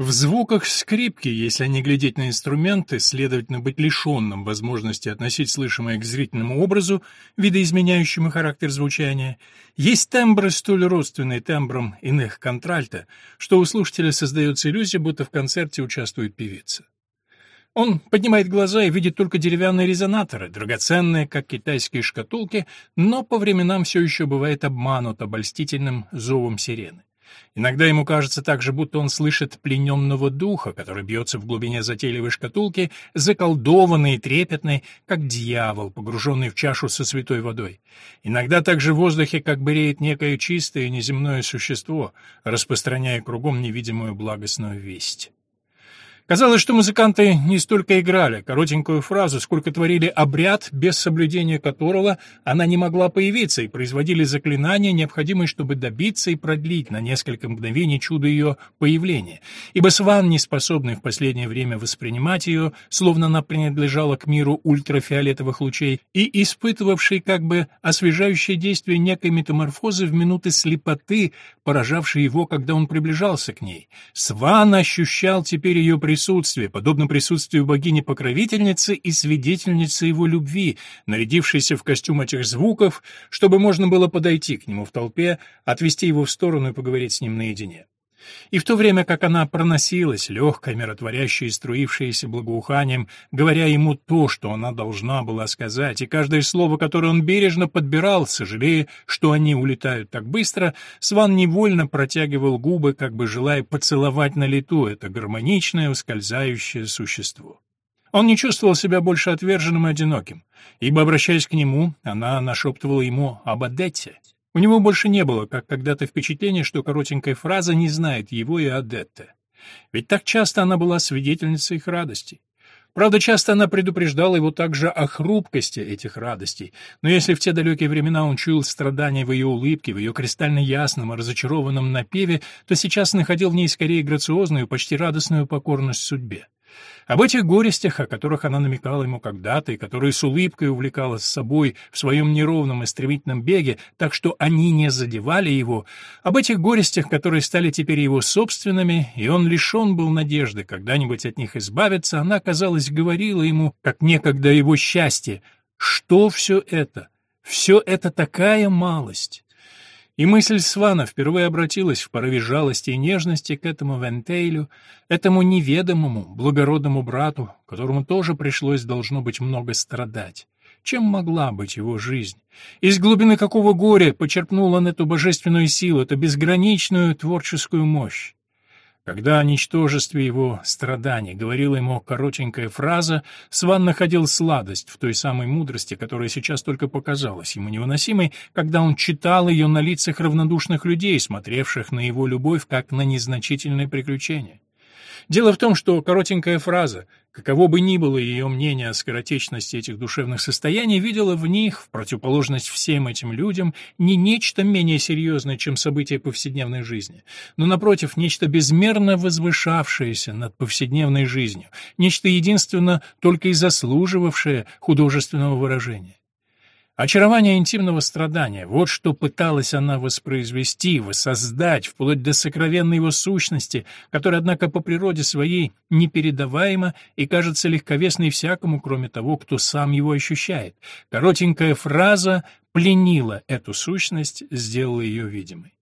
В звуках скрипки, если не глядеть на инструменты, следовательно, быть лишенным возможности относить слышимое к зрительному образу, видоизменяющему характер звучания, есть тембры, столь родственные тембрам иных контральта, что у слушателя создается иллюзия, будто в концерте участвует певица. Он поднимает глаза и видит только деревянные резонаторы, драгоценные, как китайские шкатулки, но по временам все еще бывает обманут обольстительным зовом сирены. Иногда ему кажется также, будто он слышит плененного духа, который бьется в глубине затейливой шкатулки, заколдованный и трепетный, как дьявол, погруженный в чашу со святой водой. Иногда также в воздухе как бы реет некое чистое неземное существо, распространяя кругом невидимую благостную весть. Казалось, что музыканты не столько играли коротенькую фразу, сколько творили обряд, без соблюдения которого она не могла появиться, и производили заклинания, необходимые, чтобы добиться и продлить на несколько мгновений чудо ее появления. Ибо Сван, не способный в последнее время воспринимать ее, словно она принадлежала к миру ультрафиолетовых лучей, и испытывавший как бы освежающее действие некой метаморфозы в минуты слепоты, поражавшей его, когда он приближался к ней. Сван ощущал теперь ее присутствие, присутствие, подобно присутствию богини-покровительницы и свидетельницы его любви, нарядившейся в костюм этих звуков, чтобы можно было подойти к нему в толпе, отвести его в сторону и поговорить с ним наедине. И в то время как она проносилась, легкая, миротворящая и струившаяся благоуханием, говоря ему то, что она должна была сказать, и каждое слово, которое он бережно подбирал, сожалея, что они улетают так быстро, Сван невольно протягивал губы, как бы желая поцеловать на лету это гармоничное, ускользающее существо. Он не чувствовал себя больше отверженным и одиноким, ибо, обращаясь к нему, она нашептывала ему об Адетте. У него больше не было, как когда-то, впечатления, что коротенькая фраза не знает его и Адетте. Ведь так часто она была свидетельницей их радостей. Правда, часто она предупреждала его также о хрупкости этих радостей, но если в те далекие времена он чуял страдания в ее улыбке, в ее кристально ясном и разочарованном напеве, то сейчас находил в ней скорее грациозную, почти радостную покорность судьбе. Об этих горестях, о которых она намекала ему когда-то, и которые с улыбкой увлекала с собой в своем неровном и стремительном беге, так что они не задевали его, об этих горестях, которые стали теперь его собственными, и он лишен был надежды когда-нибудь от них избавиться, она, казалось, говорила ему, как некогда его счастье, что все это? Все это такая малость. И мысль Свана впервые обратилась в порыве жалости и нежности к этому Вентейлю, этому неведомому, благородному брату, которому тоже пришлось, должно быть, много страдать. Чем могла быть его жизнь? Из глубины какого горя почерпнул он эту божественную силу, эту безграничную творческую мощь? Когда о ничтожестве его страданий говорила ему коротенькая фраза, Сван находил сладость в той самой мудрости, которая сейчас только показалась ему невыносимой, когда он читал ее на лицах равнодушных людей, смотревших на его любовь как на незначительное приключение. Дело в том, что коротенькая фраза, каково бы ни было ее мнение о скоротечности этих душевных состояний, видела в них, в противоположность всем этим людям, не нечто менее серьезное, чем события повседневной жизни, но, напротив, нечто безмерно возвышавшееся над повседневной жизнью, нечто единственно только и заслуживавшее художественного выражения. Очарование интимного страдания — вот что пыталась она воспроизвести, воссоздать, вплоть до сокровенной его сущности, которая, однако, по природе своей непередаваема и кажется легковесной всякому, кроме того, кто сам его ощущает. Коротенькая фраза пленила эту сущность, сделала ее видимой.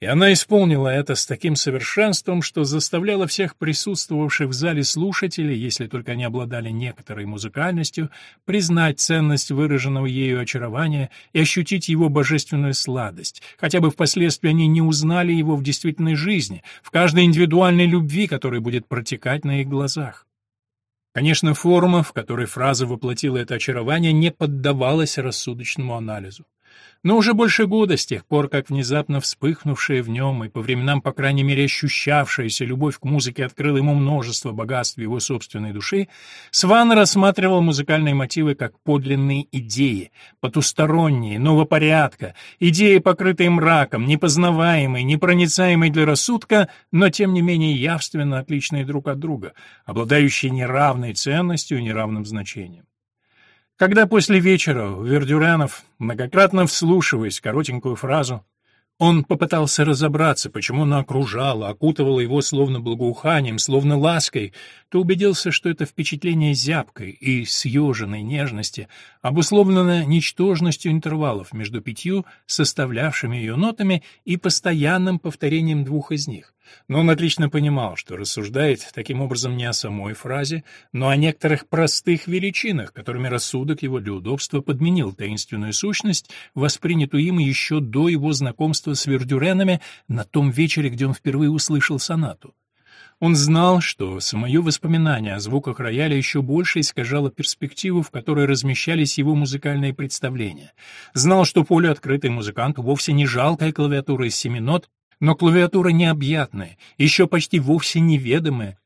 И она исполнила это с таким совершенством, что заставляла всех присутствовавших в зале слушателей, если только они обладали некоторой музыкальностью, признать ценность выраженного ею очарования и ощутить его божественную сладость, хотя бы впоследствии они не узнали его в действительной жизни, в каждой индивидуальной любви, которая будет протекать на их глазах. Конечно, форма, в которой фраза воплотила это очарование, не поддавалась рассудочному анализу. Но уже больше года, с тех пор, как внезапно вспыхнувшая в нем и по временам, по крайней мере, ощущавшаяся любовь к музыке открыла ему множество богатств его собственной души, Сван рассматривал музыкальные мотивы как подлинные идеи, потусторонние, новопорядка, идеи, покрытые мраком, непознаваемые, непроницаемые для рассудка, но, тем не менее, явственно отличные друг от друга, обладающие неравной ценностью и неравным значением. Когда после вечера Вердюранов, многократно вслушиваясь в коротенькую фразу, Он попытался разобраться, почему она окружала, окутывала его словно благоуханием, словно лаской, то убедился, что это впечатление зябкой и съеженной нежности обусловлено ничтожностью интервалов между пятью составлявшими ее нотами и постоянным повторением двух из них. Но он отлично понимал, что рассуждает таким образом не о самой фразе, но о некоторых простых величинах, которыми рассудок его для удобства подменил таинственную сущность, воспринятую им еще до его знакомства с Вердюренами на том вечере, где он впервые услышал сонату. Он знал, что самое воспоминание о звуках рояля еще больше искажало перспективу, в которой размещались его музыкальные представления. Знал, что поле открытый музыканту вовсе не жалкая клавиатура из семи нот, но клавиатура необъятная, еще почти вовсе неведомая,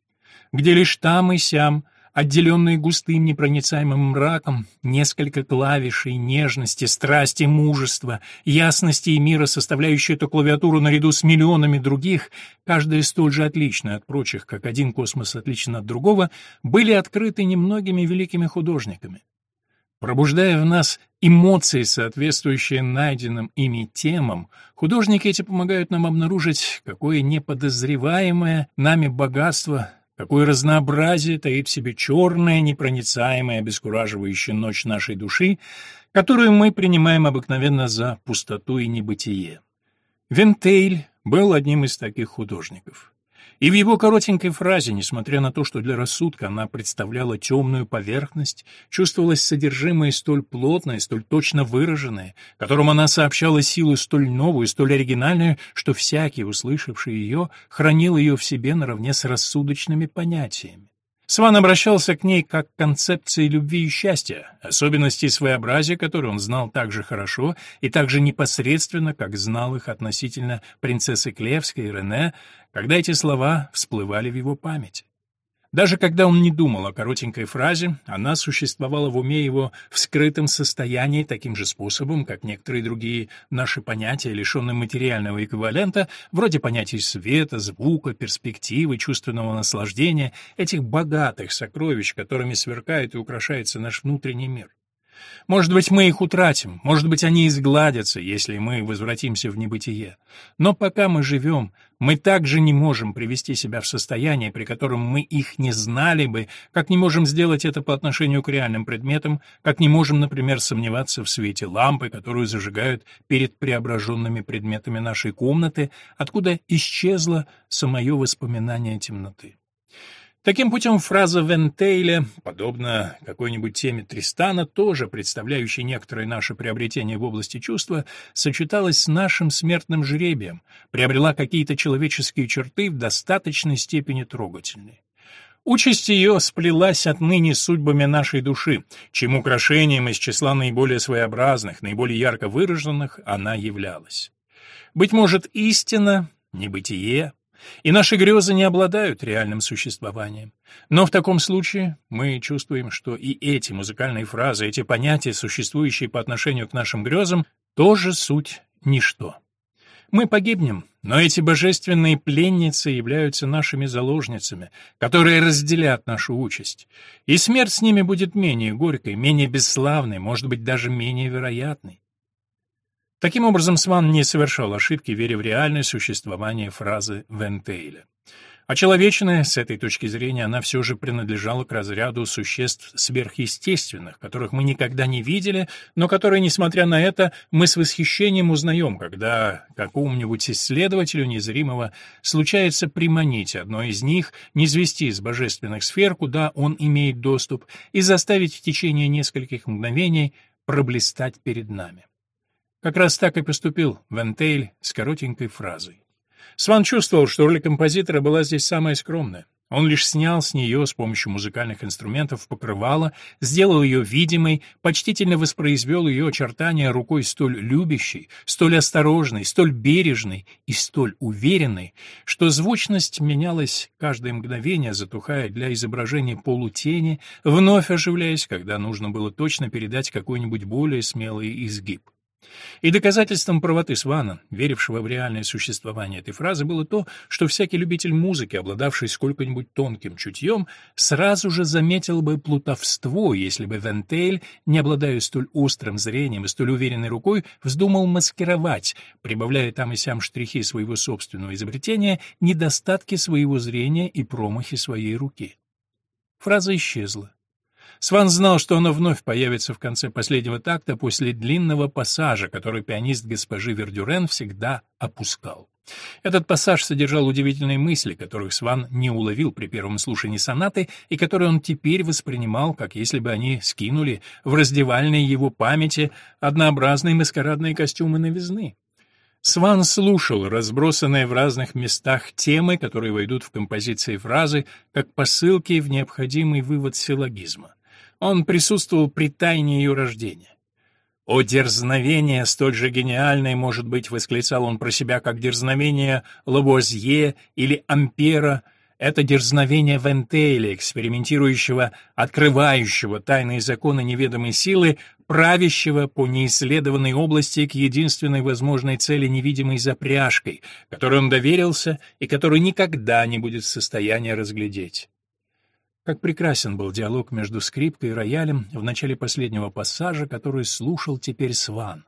где лишь там и сям, отделенные густым непроницаемым мраком, несколько клавишей нежности, страсти, мужества, ясности и мира, составляющие эту клавиатуру наряду с миллионами других, каждая столь же отличная от прочих, как один космос отличен от другого, были открыты немногими великими художниками. Пробуждая в нас эмоции, соответствующие найденным ими темам, художники эти помогают нам обнаружить, какое неподозреваемое нами богатство, какое разнообразие таит в себе черная, непроницаемая, обескураживающая ночь нашей души, которую мы принимаем обыкновенно за пустоту и небытие. Вентейль был одним из таких художников. И в его коротенькой фразе, несмотря на то, что для рассудка она представляла темную поверхность, чувствовалось содержимое столь плотное, столь точно выраженное, которому она сообщала силу столь новую, столь оригинальную, что всякий, услышавший ее, хранил ее в себе наравне с рассудочными понятиями. Сван обращался к ней как к концепции любви и счастья, особенностей своеобразия, которые он знал так же хорошо и так же непосредственно, как знал их относительно принцессы Клевской и Рене, когда эти слова всплывали в его памяти. Даже когда он не думал о коротенькой фразе, она существовала в уме его в скрытом состоянии таким же способом, как некоторые другие наши понятия, лишенные материального эквивалента, вроде понятий света, звука, перспективы, чувственного наслаждения, этих богатых сокровищ, которыми сверкает и украшается наш внутренний мир. Может быть, мы их утратим, может быть, они изгладятся, если мы возвратимся в небытие. Но пока мы живем, мы также не можем привести себя в состояние, при котором мы их не знали бы, как не можем сделать это по отношению к реальным предметам, как не можем, например, сомневаться в свете лампы, которую зажигают перед преображенными предметами нашей комнаты, откуда исчезло самое воспоминание темноты. Таким путем фраза Вентейля, подобно какой-нибудь теме Тристана, тоже представляющей некоторые наши приобретения в области чувства, сочеталась с нашим смертным жребием, приобрела какие-то человеческие черты в достаточной степени трогательные. Участь ее сплелась отныне судьбами нашей души, чем украшением из числа наиболее своеобразных, наиболее ярко выраженных она являлась. Быть может, истина, небытие, и наши грезы не обладают реальным существованием. Но в таком случае мы чувствуем, что и эти музыкальные фразы, эти понятия, существующие по отношению к нашим грезам, тоже суть ничто. Мы погибнем, но эти божественные пленницы являются нашими заложницами, которые разделят нашу участь. И смерть с ними будет менее горькой, менее бесславной, может быть, даже менее вероятной. Таким образом, Сван не совершал ошибки, веря в реальное существование фразы Вентейля. Очеловеченная, с этой точки зрения, она все же принадлежала к разряду существ сверхъестественных, которых мы никогда не видели, но которые, несмотря на это, мы с восхищением узнаем, когда какому-нибудь исследователю незримого случается приманить одно из них, низвести из божественных сфер, куда он имеет доступ, и заставить в течение нескольких мгновений проблистать перед нами. Как раз так и поступил Вентейль с коротенькой фразой. Сван чувствовал, что роль композитора была здесь самая скромная. Он лишь снял с нее с помощью музыкальных инструментов покрывало, сделал ее видимой, почтительно воспроизвел ее очертания рукой столь любящей, столь осторожной, столь бережной и столь уверенной, что звучность менялась каждое мгновение, затухая для изображения полутени, вновь оживляясь, когда нужно было точно передать какой-нибудь более смелый изгиб. И доказательством правоты Свана, верившего в реальное существование этой фразы, было то, что всякий любитель музыки, обладавший сколько-нибудь тонким чутьем, сразу же заметил бы плутовство, если бы Вентейль, не обладая столь острым зрением и столь уверенной рукой, вздумал маскировать, прибавляя там и сям штрихи своего собственного изобретения, недостатки своего зрения и промахи своей руки. Фраза исчезла. Сван знал, что оно вновь появится в конце последнего такта после длинного пассажа, который пианист госпожи Вердюрен всегда опускал. Этот пассаж содержал удивительные мысли, которых Сван не уловил при первом слушании сонаты и которые он теперь воспринимал, как если бы они скинули в раздевальной его памяти однообразные маскарадные костюмы новизны. Сван слушал разбросанные в разных местах темы, которые войдут в композиции фразы, как посылки в необходимый вывод силлогизма. Он присутствовал при тайне ее рождения. «О дерзновение, столь же гениальное, может быть», — восклицал он про себя, как дерзновение Лавуазье или Ампера, это дерзновение Вентейля, экспериментирующего, открывающего тайные законы неведомой силы, правящего по неисследованной области к единственной возможной цели невидимой запряжкой, которой он доверился и которую никогда не будет в состоянии разглядеть. Как прекрасен был диалог между скрипкой и роялем в начале последнего пассажа, который слушал теперь Сван.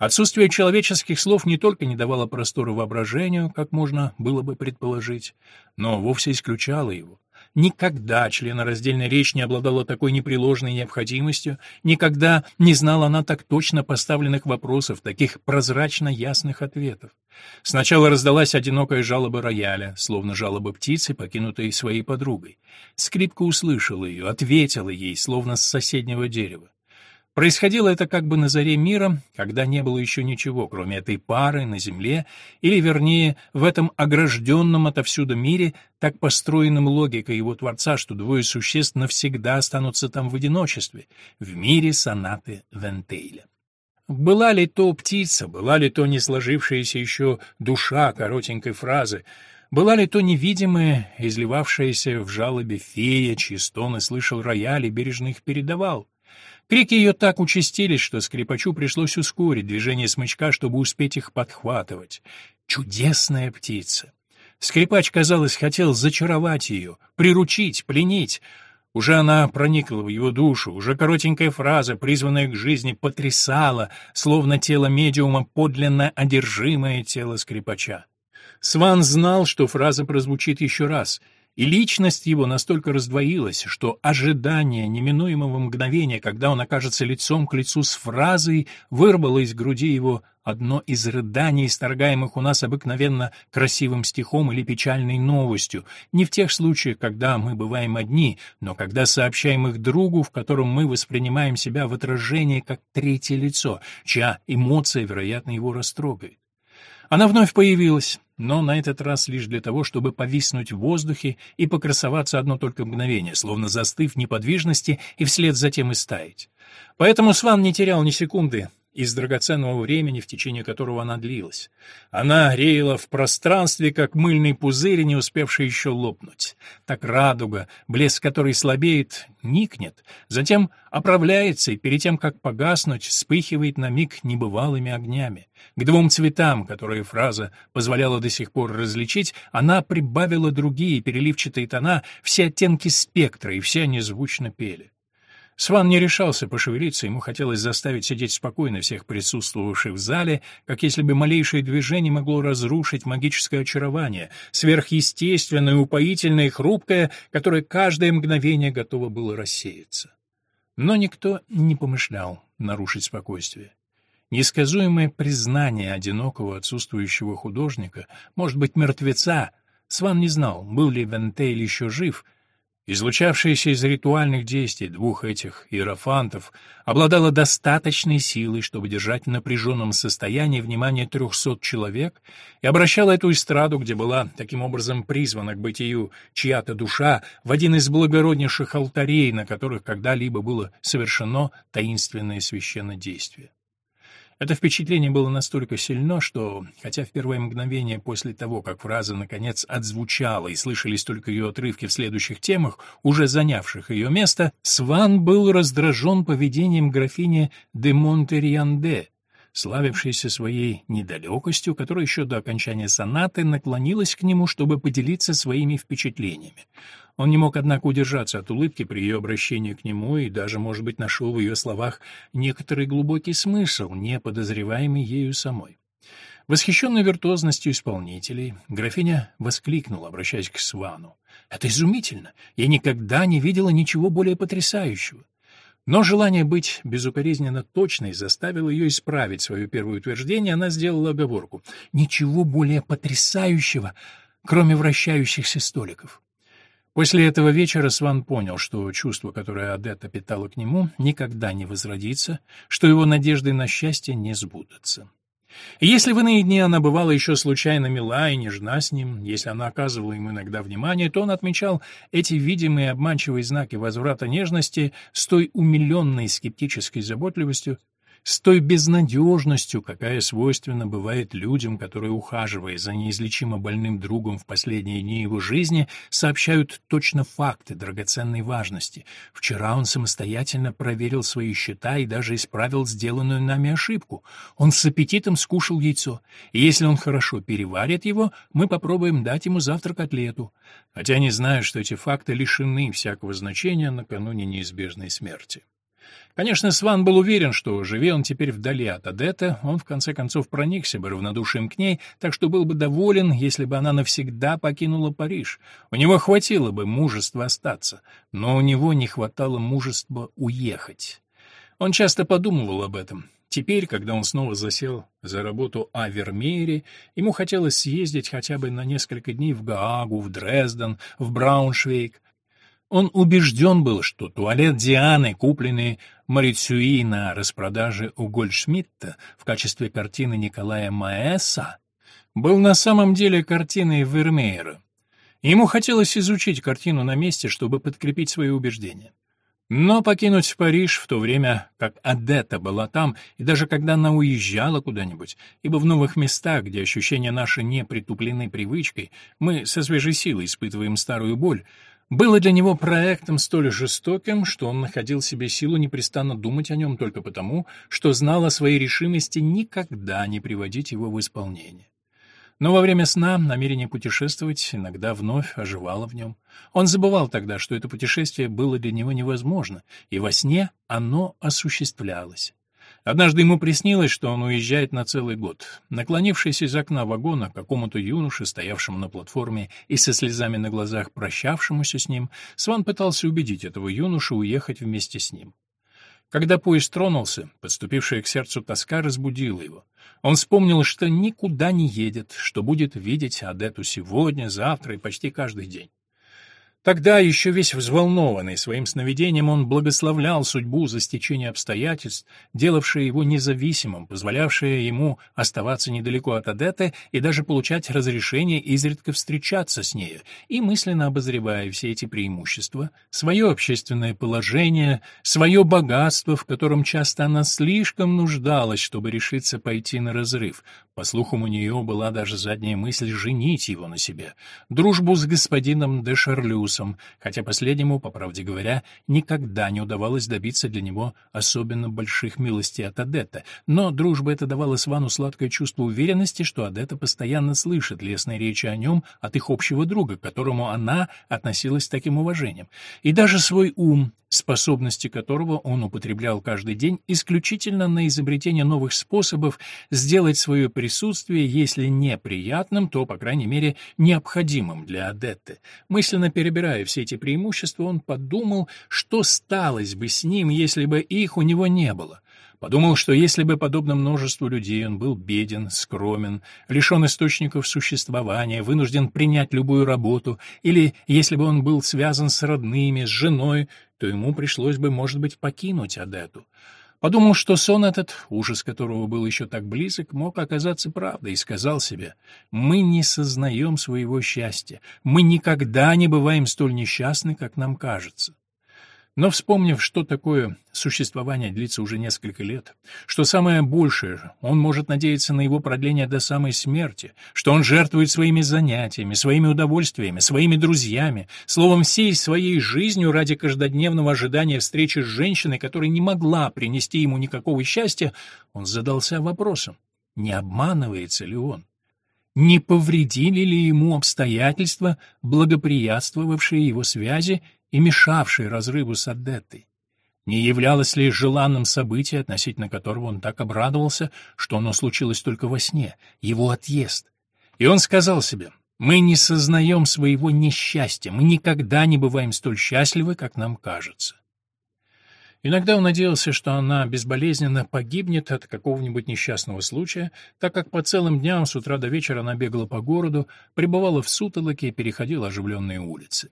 Отсутствие человеческих слов не только не давало простора воображению, как можно было бы предположить, но вовсе исключало его. Никогда членораздельная речь не обладала такой непреложной необходимостью, никогда не знала она так точно поставленных вопросов, таких прозрачно ясных ответов. Сначала раздалась одинокая жалоба рояля, словно жалоба птицы, покинутой своей подругой. Скрипка услышала ее, ответила ей, словно с соседнего дерева. Происходило это как бы на заре мира, когда не было еще ничего, кроме этой пары на земле, или, вернее, в этом огражденном отовсюду мире, так построенном логикой его Творца, что двое существ навсегда останутся там в одиночестве, в мире сонаты Вентейля. Была ли то птица, была ли то не сложившаяся еще душа коротенькой фразы, была ли то невидимая, изливавшаяся в жалобе фея, чьи стоны слышал рояль и бережно их передавал? Крики ее так участились, что скрипачу пришлось ускорить движение смычка, чтобы успеть их подхватывать. Чудесная птица! Скрипач, казалось, хотел зачаровать ее, приручить, пленить. Уже она проникла в его душу, уже коротенькая фраза, призванная к жизни, потрясала, словно тело медиума подлинно одержимое тело скрипача. Сван знал, что фраза прозвучит еще раз — и личность его настолько раздвоилась, что ожидание неминуемого мгновения, когда он окажется лицом к лицу с фразой, вырвало из груди его одно из рыданий, исторгаемых у нас обыкновенно красивым стихом или печальной новостью, не в тех случаях, когда мы бываем одни, но когда сообщаем их другу, в котором мы воспринимаем себя в отражении как третье лицо, чья эмоция, вероятно, его растрогает. Она вновь появилась, но на этот раз лишь для того, чтобы повиснуть в воздухе и покрасоваться одно только мгновение, словно застыв в неподвижности и вслед за тем и стаять. Поэтому Сван не терял ни секунды, из драгоценного времени, в течение которого она длилась. Она реяла в пространстве, как мыльный пузырь, не успевший еще лопнуть. Так радуга, блеск которой слабеет, никнет, затем оправляется и перед тем, как погаснуть, вспыхивает на миг небывалыми огнями. К двум цветам, которые фраза позволяла до сих пор различить, она прибавила другие переливчатые тона, все оттенки спектра, и все они звучно пели. Сван не решался пошевелиться, ему хотелось заставить сидеть спокойно всех присутствовавших в зале, как если бы малейшее движение могло разрушить магическое очарование, сверхъестественное, упоительное и хрупкое, которое каждое мгновение готово было рассеяться. Но никто не помышлял нарушить спокойствие. Несказуемое признание одинокого отсутствующего художника, может быть, мертвеца, Сван не знал, был ли Вентейль еще жив — излучавшаяся из ритуальных действий двух этих иерофантов, обладала достаточной силой, чтобы держать в напряженном состоянии внимание трехсот человек, и обращала эту эстраду, где была таким образом призвана к бытию чья-то душа, в один из благороднейших алтарей, на которых когда-либо было совершено таинственное священное действие. Это впечатление было настолько сильно, что, хотя в первое мгновение после того, как фраза наконец отзвучала и слышались только ее отрывки в следующих темах, уже занявших ее место, Сван был раздражен поведением графини де Монтерьянде, славившаяся своей недалекостью, которая еще до окончания сонаты наклонилась к нему, чтобы поделиться своими впечатлениями. Он не мог, однако, удержаться от улыбки при ее обращении к нему и даже, может быть, нашел в ее словах некоторый глубокий смысл, не подозреваемый ею самой. Восхищенной виртуозностью исполнителей, графиня воскликнула, обращаясь к Свану. «Это изумительно! Я никогда не видела ничего более потрясающего!» Но желание быть безукоризненно точной заставило ее исправить свое первое утверждение, она сделала оговорку. «Ничего более потрясающего, кроме вращающихся столиков!» После этого вечера Сван понял, что чувство, которое Адетта питала к нему, никогда не возродится, что его надежды на счастье не сбудутся. Если в иные дни она бывала еще случайно мила и нежна с ним, если она оказывала ему иногда внимание, то он отмечал эти видимые обманчивые знаки возврата нежности с той умиленной скептической заботливостью, с той безнадежностью, какая свойственна бывает людям, которые, ухаживая за неизлечимо больным другом в последние дни его жизни, сообщают точно факты драгоценной важности. Вчера он самостоятельно проверил свои счета и даже исправил сделанную нами ошибку. Он с аппетитом скушал яйцо, и если он хорошо переварит его, мы попробуем дать ему завтра котлету. Хотя не знаю, что эти факты лишены всякого значения накануне неизбежной смерти. Конечно, Сван был уверен, что, живи он теперь вдали от Адетта, он в конце концов проникся бы равнодушием к ней, так что был бы доволен, если бы она навсегда покинула Париж. У него хватило бы мужества остаться, но у него не хватало мужества уехать. Он часто подумывал об этом. Теперь, когда он снова засел за работу о Вермеере, ему хотелось съездить хотя бы на несколько дней в Гаагу, в Дрезден, в Брауншвейг, он убежден был, что туалет Дианы, купленный Марицюи на распродаже у Гольдшмидта в качестве картины Николая Маэса, был на самом деле картиной Вермеера. Ему хотелось изучить картину на месте, чтобы подкрепить свои убеждения. Но покинуть Париж в то время, как Адетта была там, и даже когда она уезжала куда-нибудь, ибо в новых местах, где ощущения наши не притуплены привычкой, мы со свежей силой испытываем старую боль, было для него проектом столь жестоким, что он находил себе силу непрестанно думать о нем только потому, что знал о своей решимости никогда не приводить его в исполнение. Но во время сна намерение путешествовать иногда вновь оживало в нем. Он забывал тогда, что это путешествие было для него невозможно, и во сне оно осуществлялось. Однажды ему приснилось, что он уезжает на целый год. Наклонившись из окна вагона к какому-то юноше, стоявшему на платформе и со слезами на глазах прощавшемуся с ним, Сван пытался убедить этого юношу уехать вместе с ним. Когда поезд тронулся, подступившая к сердцу тоска разбудила его. Он вспомнил, что никуда не едет, что будет видеть Адету сегодня, завтра и почти каждый день. Тогда, еще весь взволнованный своим сновидением, он благословлял судьбу за стечение обстоятельств, делавшие его независимым, позволявшие ему оставаться недалеко от Адетты и даже получать разрешение изредка встречаться с нею, и мысленно обозревая все эти преимущества, свое общественное положение, свое богатство, в котором часто она слишком нуждалась, чтобы решиться пойти на разрыв. По слухам, у нее была даже задняя мысль женить его на себе. Дружбу с господином де Шарлюс, Иисусом, хотя последнему, по правде говоря, никогда не удавалось добиться для него особенно больших милостей от Адетта, но дружба эта давала Свану сладкое чувство уверенности, что Адетта постоянно слышит лестные речи о нем от их общего друга, к которому она относилась с таким уважением, и даже свой ум, способности которого он употреблял каждый день исключительно на изобретение новых способов сделать свое присутствие, если не приятным, то, по крайней мере, необходимым для Адетты. Мысленно перебирая все эти преимущества, он подумал, что сталось бы с ним, если бы их у него не было. Подумал, что если бы, подобно множеству людей, он был беден, скромен, лишен источников существования, вынужден принять любую работу, или если бы он был связан с родными, с женой, то ему пришлось бы, может быть, покинуть Адету. Подумал, что сон этот, ужас которого был еще так близок, мог оказаться правдой, и сказал себе, «Мы не сознаем своего счастья, мы никогда не бываем столь несчастны, как нам кажется». Но вспомнив, что такое существование длится уже несколько лет, что самое большее, он может надеяться на его продление до самой смерти, что он жертвует своими занятиями, своими удовольствиями, своими друзьями, словом, всей своей жизнью ради каждодневного ожидания встречи с женщиной, которая не могла принести ему никакого счастья, он задался вопросом, не обманывается ли он? Не повредили ли ему обстоятельства, благоприятствовавшие его связи и мешавшей разрыву с Адеттой? Не являлось ли желанным событие, относительно которого он так обрадовался, что оно случилось только во сне, его отъезд? И он сказал себе, «Мы не сознаем своего несчастья, мы никогда не бываем столь счастливы, как нам кажется». Иногда он надеялся, что она безболезненно погибнет от какого-нибудь несчастного случая, так как по целым дням с утра до вечера она бегала по городу, пребывала в сутолоке и переходила оживленные улицы.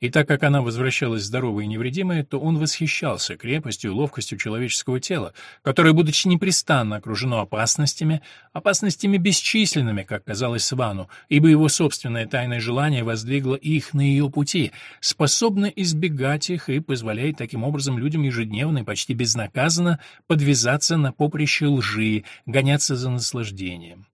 И так как она возвращалась здоровой и невредимой, то он восхищался крепостью и ловкостью человеческого тела, которое, будучи непрестанно окружено опасностями, опасностями бесчисленными, как казалось Свану, ибо его собственное тайное желание воздвигло их на ее пути, способно избегать их и позволяет таким образом людям ежедневно и почти безнаказанно подвязаться на поприще лжи, гоняться за наслаждением.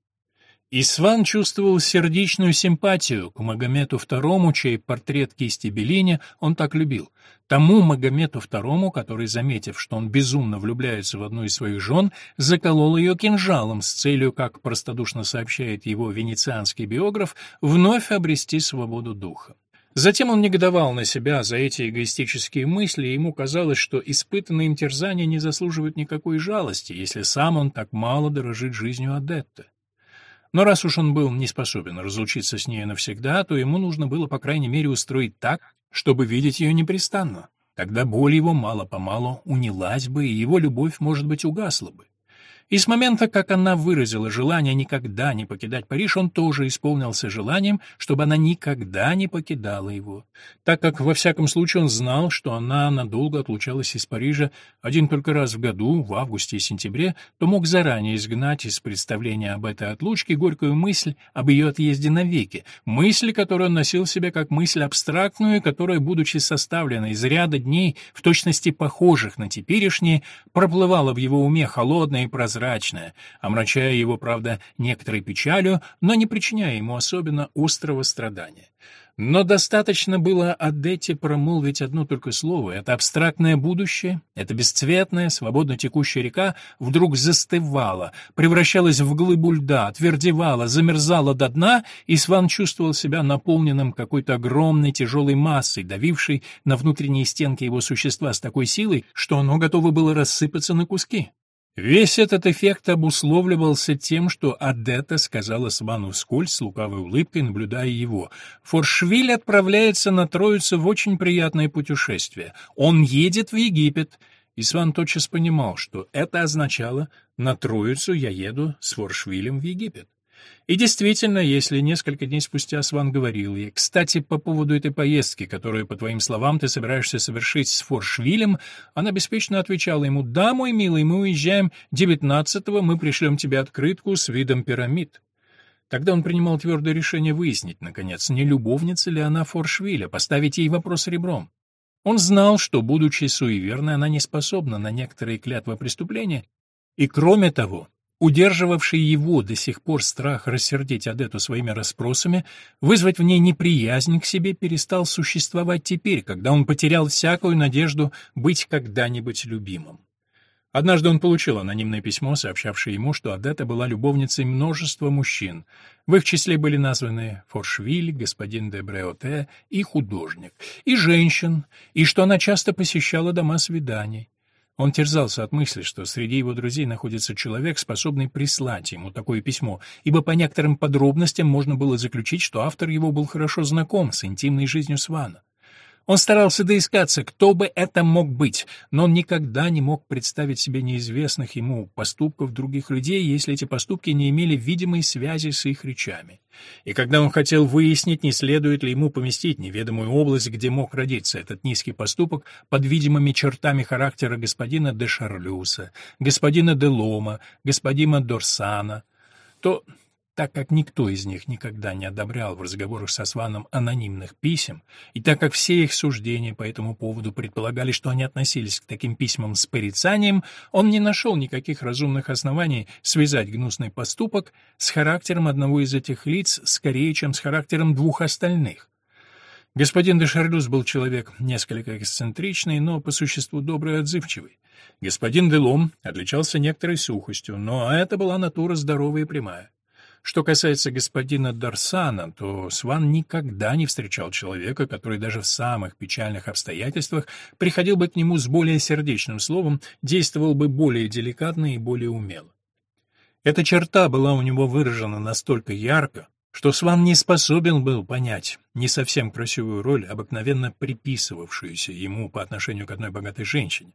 Исван чувствовал сердечную симпатию к Магомету II, чей портрет кисти Беллини он так любил, тому Магомету II, который, заметив, что он безумно влюбляется в одну из своих жен, заколол ее кинжалом с целью, как простодушно сообщает его венецианский биограф, вновь обрести свободу духа. Затем он негодовал на себя за эти эгоистические мысли, и ему казалось, что испытанные им терзания не заслуживают никакой жалости, если сам он так мало дорожит жизнью Адетты. Но раз уж он был не способен разлучиться с ней навсегда, то ему нужно было, по крайней мере, устроить так, чтобы видеть ее непрестанно. Тогда боль его мало-помалу унялась бы, и его любовь, может быть, угасла бы. И с момента, как она выразила желание никогда не покидать Париж, он тоже исполнился желанием, чтобы она никогда не покидала его. Так как, во всяком случае, он знал, что она надолго отлучалась из Парижа один только раз в году, в августе и сентябре, то мог заранее изгнать из представления об этой отлучке горькую мысль об ее отъезде навеки, мысль, которую он носил в себе как мысль абстрактную, которая, будучи составлена из ряда дней, в точности похожих на теперешние, проплывала в его уме холодная и прозрачная, мрачное, омрачая его, правда, некоторой печалью, но не причиняя ему особенно острого страдания. Но достаточно было Адетте промолвить одно только слово. Это абстрактное будущее, это бесцветная, свободно текущая река вдруг застывала, превращалась в глыбу льда, отвердевала, замерзала до дна, и Сван чувствовал себя наполненным какой-то огромной тяжелой массой, давившей на внутренние стенки его существа с такой силой, что оно готово было рассыпаться на куски. Весь этот эффект обусловливался тем, что Адетта сказала Свану вскользь с лукавой улыбкой, наблюдая его. «Форшвиль отправляется на Троицу в очень приятное путешествие. Он едет в Египет». И Сван тотчас понимал, что это означало «на Троицу я еду с Форшвилем в Египет». И действительно, если несколько дней спустя Сван говорил ей, «Кстати, по поводу этой поездки, которую, по твоим словам, ты собираешься совершить с Форшвилем», она беспечно отвечала ему, «Да, мой милый, мы уезжаем 19-го, мы пришлем тебе открытку с видом пирамид». Тогда он принимал твердое решение выяснить, наконец, не любовница ли она Форшвиля, поставить ей вопрос ребром. Он знал, что, будучи суеверной, она не способна на некоторые клятвы преступления, и, кроме того, удерживавший его до сих пор страх рассердить Адету своими расспросами, вызвать в ней неприязнь к себе, перестал существовать теперь, когда он потерял всякую надежду быть когда-нибудь любимым. Однажды он получил анонимное письмо, сообщавшее ему, что Адетта была любовницей множества мужчин. В их числе были названы Форшвиль, господин де Бреоте и художник, и женщин, и что она часто посещала дома свиданий. Он терзался от мысли, что среди его друзей находится человек, способный прислать ему такое письмо, ибо по некоторым подробностям можно было заключить, что автор его был хорошо знаком с интимной жизнью Свана. Он старался доискаться, кто бы это мог быть, но он никогда не мог представить себе неизвестных ему поступков других людей, если эти поступки не имели видимой связи с их речами. И когда он хотел выяснить, не следует ли ему поместить неведомую область, где мог родиться этот низкий поступок, под видимыми чертами характера господина де Шарлюса, господина де Лома, господина Дорсана, то так как никто из них никогда не одобрял в разговорах со Сваном анонимных писем, и так как все их суждения по этому поводу предполагали, что они относились к таким письмам с порицанием, он не нашел никаких разумных оснований связать гнусный поступок с характером одного из этих лиц скорее, чем с характером двух остальных. Господин де Шарлюз был человек несколько эксцентричный, но по существу добрый и отзывчивый. Господин Делом отличался некоторой сухостью, но это была натура здоровая и прямая. Что касается господина Дарсана, то Сван никогда не встречал человека, который даже в самых печальных обстоятельствах приходил бы к нему с более сердечным словом, действовал бы более деликатно и более умело. Эта черта была у него выражена настолько ярко, что Сван не способен был понять не совсем красивую роль, обыкновенно приписывавшуюся ему по отношению к одной богатой женщине.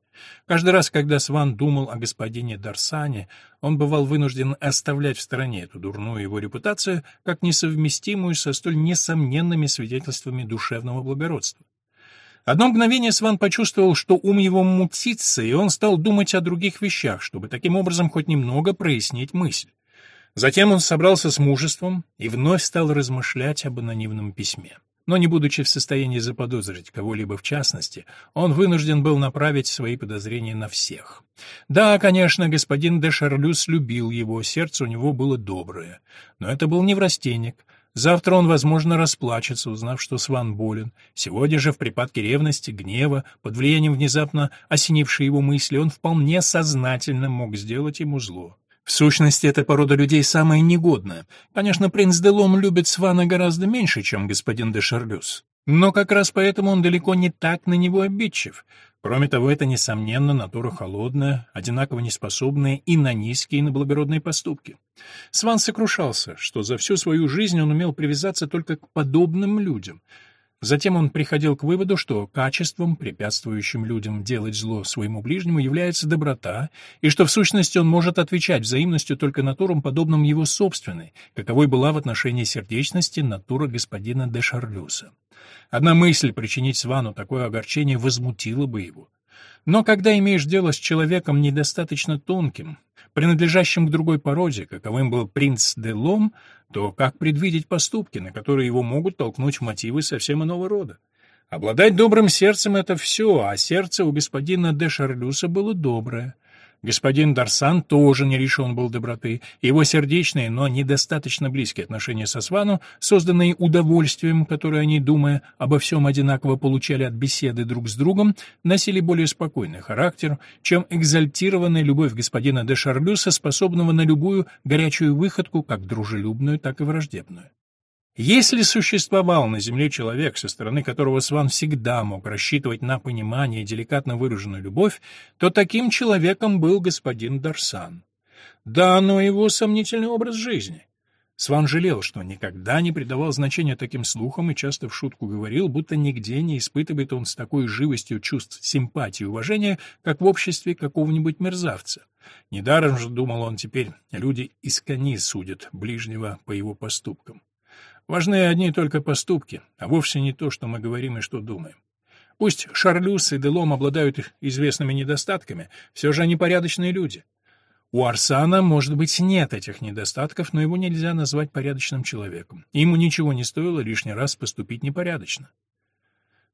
Каждый раз, когда Сван думал о господине Дарсане, он бывал вынужден оставлять в стороне эту дурную его репутацию, как несовместимую со столь несомненными свидетельствами душевного благородства. Одно мгновение Сван почувствовал, что ум его мутится, и он стал думать о других вещах, чтобы таким образом хоть немного прояснить мысль. Затем он собрался с мужеством и вновь стал размышлять об анонимном письме. Но не будучи в состоянии заподозрить кого-либо в частности, он вынужден был направить свои подозрения на всех. Да, конечно, господин де Шарлюс любил его, сердце у него было доброе. Но это был не неврастенник. Завтра он, возможно, расплачется, узнав, что Сван болен. Сегодня же, в припадке ревности, гнева, под влиянием внезапно осенившей его мысли, он вполне сознательно мог сделать ему зло. В сущности, эта порода людей самая негодная. Конечно, принц Делом любит Свана гораздо меньше, чем господин де Шарлюз. Но как раз поэтому он далеко не так на него обидчив. Кроме того, это, несомненно, натура холодная, одинаково неспособная и на низкие, и на благородные поступки. Сван сокрушался, что за всю свою жизнь он умел привязаться только к подобным людям — Затем он приходил к выводу, что качеством, препятствующим людям делать зло своему ближнему, является доброта, и что в сущности он может отвечать взаимностью только натурам, подобным его собственной, каковой была в отношении сердечности натура господина де Шарлюса. Одна мысль причинить Свану такое огорчение возмутила бы его. Но когда имеешь дело с человеком недостаточно тонким, принадлежащим к другой породе, каковым был принц де Лом, то как предвидеть поступки, на которые его могут толкнуть мотивы совсем иного рода? Обладать добрым сердцем — это все, а сердце у господина де Шарлюса было доброе — Господин Дарсан тоже не лишен был доброты. Его сердечные, но недостаточно близкие отношения со Свану, созданные удовольствием, которое они, думая обо всем одинаково получали от беседы друг с другом, носили более спокойный характер, чем экзальтированная любовь господина де Шарлюса, способного на любую горячую выходку, как дружелюбную, так и враждебную. Если существовал на Земле человек, со стороны которого Сван всегда мог рассчитывать на понимание и деликатно выраженную любовь, то таким человеком был господин Дарсан. Да, но его сомнительный образ жизни. Сван жалел, что никогда не придавал значения таким слухам и часто в шутку говорил, будто нигде не испытывает он с такой живостью чувств симпатии и уважения, как в обществе какого-нибудь мерзавца. Недаром же, думал он теперь, люди из кони судят ближнего по его поступкам. Важны одни только поступки, а вовсе не то, что мы говорим и что думаем. Пусть Шарлюс и Делом обладают известными недостатками, все же они порядочные люди. У Арсана, может быть, нет этих недостатков, но его нельзя назвать порядочным человеком. Ему ничего не стоило лишний раз поступить непорядочно.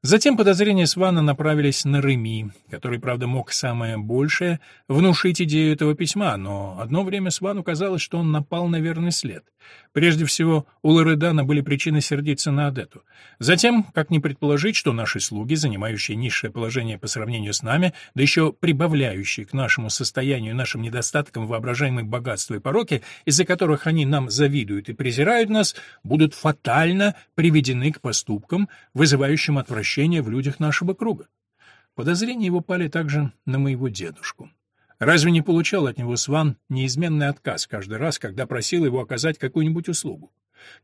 Затем подозрения Свана направились на Реми, который, правда, мог самое большее внушить идею этого письма, но одно время Свану казалось, что он напал на верный след. Прежде всего, у Лоредана были причины сердиться на Адету. Затем, как не предположить, что наши слуги, занимающие низшее положение по сравнению с нами, да еще прибавляющие к нашему состоянию нашим недостаткам воображаемые богатства и пороки, из-за которых они нам завидуют и презирают нас, будут фатально приведены к поступкам, вызывающим отвращение в людях нашего круга. Подозрения его пали также на моего дедушку. Разве не получал от него Сван неизменный отказ каждый раз, когда просил его оказать какую-нибудь услугу?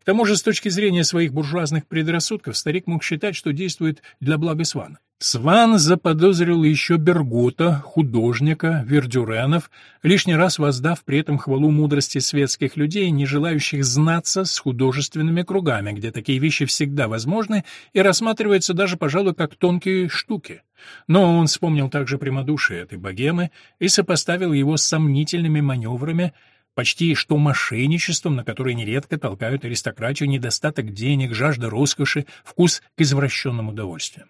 К тому же, с точки зрения своих буржуазных предрассудков, старик мог считать, что действует для блага Свана. Сван заподозрил еще Бергота, художника, Вердюренов, лишний раз воздав при этом хвалу мудрости светских людей, не желающих знаться с художественными кругами, где такие вещи всегда возможны и рассматриваются даже, пожалуй, как тонкие штуки. Но он вспомнил также прямодушие этой богемы и сопоставил его с сомнительными маневрами, почти что мошенничеством, на которое нередко толкают аристократию недостаток денег, жажда роскоши, вкус к извращенным удовольствиям.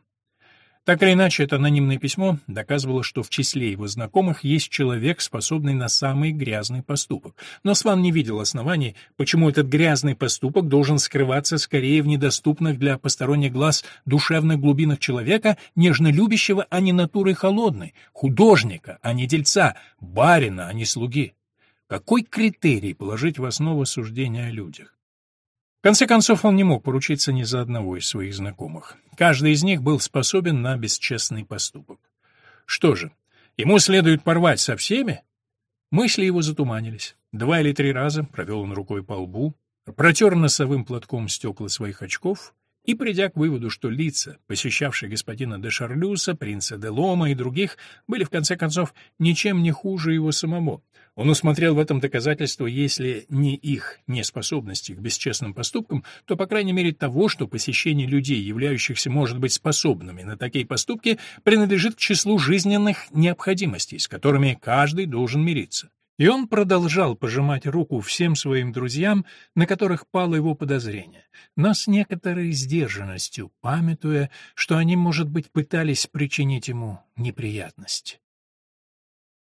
Так или иначе, это анонимное письмо доказывало, что в числе его знакомых есть человек, способный на самый грязный поступок. Но Сван не видел оснований, почему этот грязный поступок должен скрываться скорее в недоступных для посторонних глаз душевных глубинах человека, нежно любящего, а не натурой холодной, художника, а не дельца, барина, а не слуги. Какой критерий положить в основу суждения о людях? В конце концов, он не мог поручиться ни за одного из своих знакомых. Каждый из них был способен на бесчестный поступок. Что же, ему следует порвать со всеми? Мысли его затуманились. Два или три раза провел он рукой по лбу, протер носовым платком стекла своих очков и, придя к выводу, что лица, посещавшие господина де Шарлюса, принца де Лома и других, были, в конце концов, ничем не хуже его самого, он усмотрел в этом доказательство, если не их неспособности к бесчестным поступкам, то, по крайней мере, того, что посещение людей, являющихся, может быть, способными на такие поступки, принадлежит к числу жизненных необходимостей, с которыми каждый должен мириться. И он продолжал пожимать руку всем своим друзьям, на которых пало его подозрение, но с некоторой сдержанностью, памятуя, что они, может быть, пытались причинить ему неприятность.